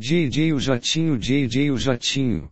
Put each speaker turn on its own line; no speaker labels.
JJ o Jatinho JJ o Jatinho.